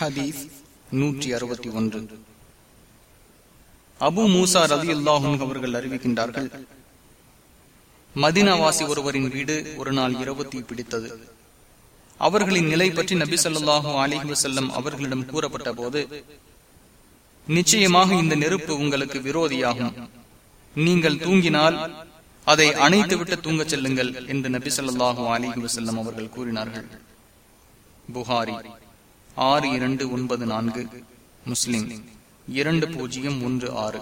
ஹதீஸ் நூற்றி அறுபத்தி ஒன்று. அபு மூசா ரதி அல்லாஹும் அவர்கள் அறிவிக்கின்றார்கள் மதினாவாசி ஒருவரின் வீடு ஒரு நாள் இரவு தீ பிடித்தது. அவர்களின் நிலை பற்றி நபி சொல்லாஹு அலிஹி வசல்லம் அவர்களிடம் கூறப்பட்ட போது நிச்சயமாக இந்த நெருப்பு உங்களுக்கு விரோதியாகும். நீங்கள் தூங்கினால் அதை அணைத்துவிட்டு தூங்கச் செல்லுங்கள் என்று நபி சொல்லாஹு அலிஹி வசல்லம் அவர்கள் கூறினார்கள். புகாரி. ஆறு இரண்டு ஒன்பது நான்கு முஸ்லிம். இரண்டு பூஜ்ஜியம் ஒன்று ஆறு.